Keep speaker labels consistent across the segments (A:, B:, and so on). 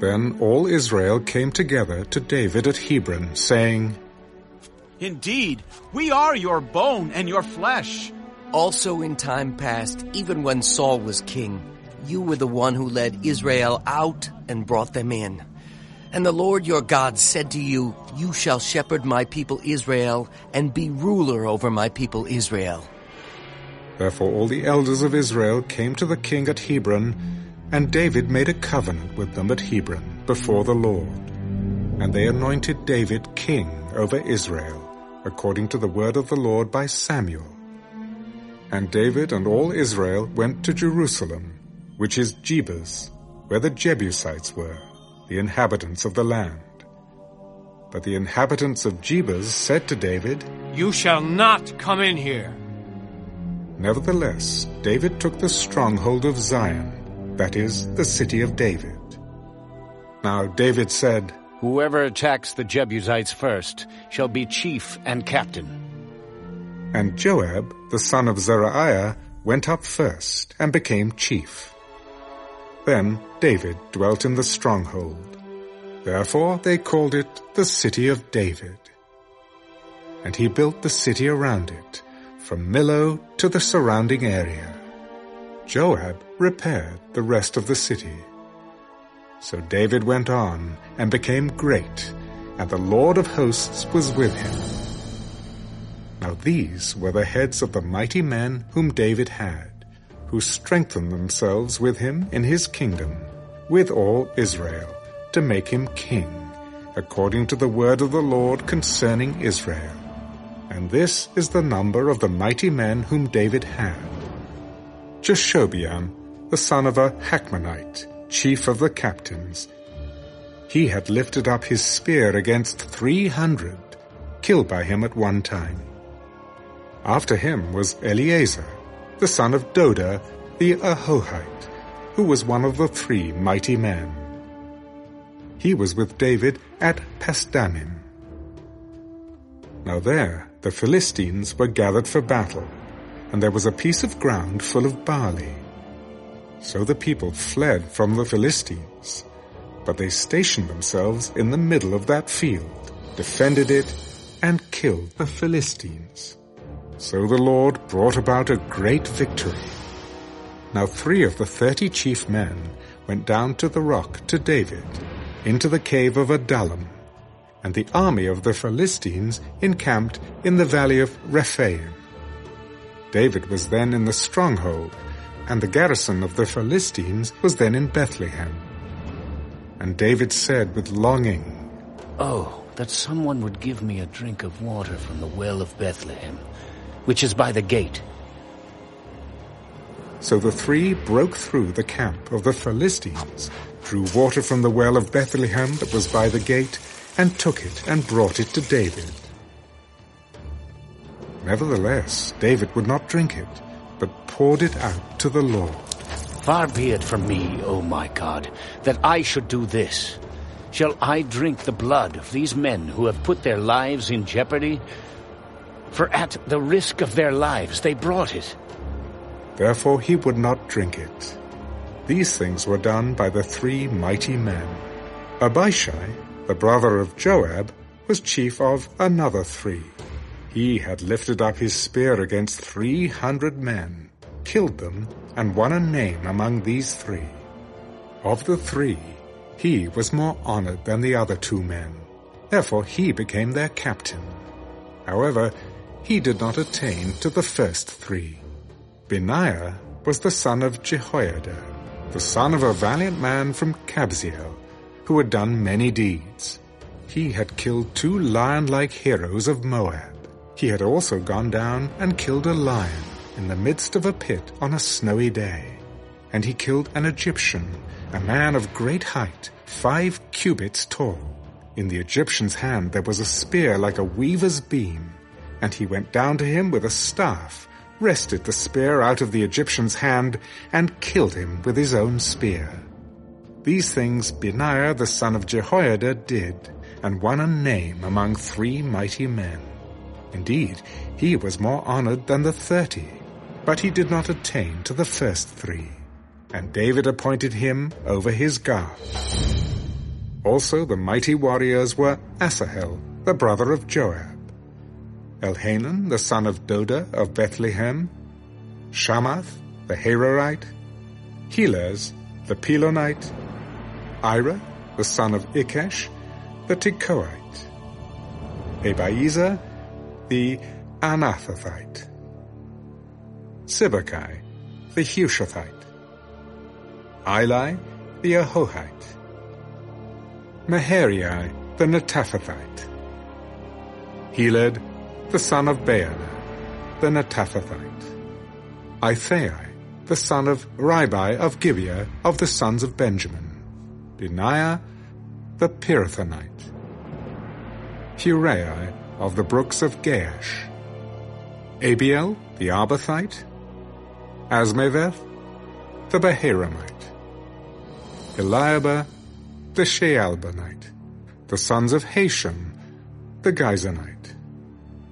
A: Then all Israel came together to David at Hebron, saying,
B: Indeed, we are your bone and your flesh.
C: Also in time past, even when Saul was king, you were the one who led Israel out and brought them in. And the Lord your God said to you, You shall shepherd my people Israel and be ruler over my people Israel.
A: Therefore all the elders of Israel came to the king at Hebron, and David made a covenant with them at Hebron before the Lord. And they anointed David king over Israel, according to the word of the Lord by Samuel. And David and all Israel went to Jerusalem, which is Jebus, where the Jebusites were, the inhabitants of the land. But the inhabitants of Jebus said to David,
D: You shall not come in here.
A: Nevertheless, David took the stronghold of Zion, that is, the city of David. Now David said,
E: Whoever attacks the Jebusites first shall be chief and captain.
A: And Joab, the son of Zeruiah, went up first and became chief. Then David dwelt in the stronghold. Therefore they called it the city of David. And he built the city around it, from Millo to the surrounding area. Joab repaired the rest of the city. So David went on and became great, and the Lord of hosts was with him. Now these were the heads of the mighty men whom David had, who strengthened themselves with him in his kingdom, with all Israel, to make him king, according to the word of the Lord concerning Israel. And this is the number of the mighty men whom David had. Jashobeam, the son of a Hachmonite, chief of the captains. He had lifted up his spear against three hundred, killed by him at one time. After him was Eleazar, the son of Dodo, the Ahohite, who was one of the three mighty men. He was with David at Pasdammim. Now there the Philistines were gathered for battle, and there was a piece of ground full of barley. So the people fled from the Philistines, but they stationed themselves in the middle of that field, defended it, and killed the Philistines. So the Lord brought about a great victory. Now three of the thirty chief men went down to the rock to David, into the cave of Adullam, and the army of the Philistines encamped in the valley of Rephaim. David was then in the stronghold, and the garrison of the Philistines was then in Bethlehem. And David said with longing,
E: Oh, that someone would give me a drink of water from the well of Bethlehem, which is by the gate.
A: So the three broke through the camp of the Philistines, drew water from the well of Bethlehem that was by the gate, and took it and brought it to David. Nevertheless, David would not drink it, but poured it out to the Lord.
E: Far be it from me, O my God, that I should do this. Shall I drink the blood of these men who have put their lives in jeopardy? For at the risk of their lives they brought it.
A: Therefore he would not drink it. These things were done by the three mighty men. Abishai, the brother of Joab, was chief of another three. He had lifted up his spear against three hundred men, killed them, and won a name among these three. Of the three, he was more honored than the other two men. Therefore he became their captain. However, he did not attain to the first three. Benaiah was the son of Jehoiada, the son of a valiant man from Kabzeel, who had done many deeds. He had killed two lion-like heroes of Moab. He had also gone down and killed a lion in the midst of a pit on a snowy day. And he killed an Egyptian, a man of great height, five cubits tall. In the Egyptian's hand there was a spear like a weaver's beam, and he went down to him with a staff, wrested the spear out of the Egyptian's hand, and killed him with his own spear. These things Benaiah the son of Jehoiada did, and won a name among three mighty men. Indeed, he was more honored than the thirty, but he did not attain to the first three. And David appointed him over his guard. Also the mighty warriors were Asahel, the brother of Joab, Elhanan, the son of Doda of Bethlehem, Shammoth, the Harorite, Helez, the Pelonite, Ira, the son of Ikkesh, the Tekoite, Abiezer, the Anathothite, Sibbechai, the Hushathite, Ilai, the Ahohite, Maharai, the Netophathite, Heled, the son of Baanah, the Netophathite, Ithai, the son of Ribai of Gibeah of the sons of Benjamin, Benaiah, the Pirathonite, Hurai of the brooks of Gaash, Abiel, the Arbathite, Azmaveth, the Baharumite, Eliahba, the Shaalbonite, the sons of Hashem, the Gizonite,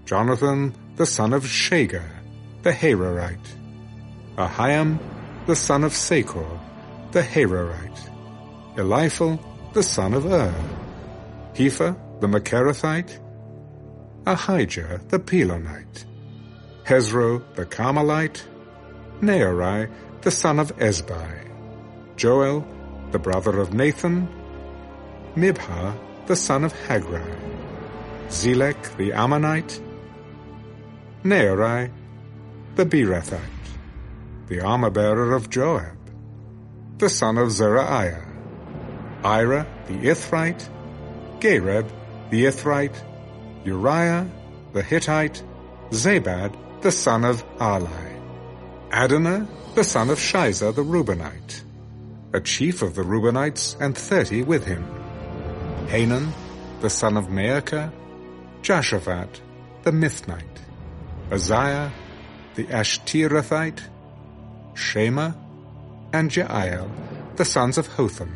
A: Jonathan, the son of Shagar, the Hararite, Ahiam, the son of Sacar, the Hararite, Eliphal, the son of Ur, Hepher, the Mecherathite, Ahijah, the Pelonite, Hezro, the Carmelite, Naarai, the son of Ezbai, Joel, the brother of Nathan, Mibhar, the son of Hagri, Zelek, the Ammonite, Nearai, the Berothite, the armor-bearer of Joab, the son of Zeruiah, Ira the Ithrite, Gareb the Ithrite, Uriah the Hittite, Zabad the son of Arli, Adina the son of Shiza the Reubenite, a chief of the Reubenites and thirty with him, Hanan the son of Maachah, Joshaphat the Mithnite, Uzzia the Ashterathite, Shema, and Jeiel, the sons of Hotham,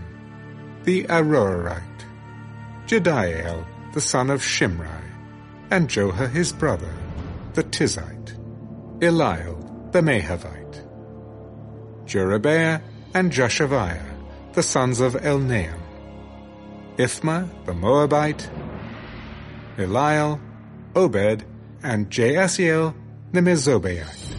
A: the Aroerite, Jediael, the son of Shimri, and Joha his brother, the Tizite, Eliel, the Mahavite, Jerubbaal and Joshaviah, the sons of Elnaam, Ithmah, the Moabite, Eliel, Obed, and Jaasiel the Mezobaite.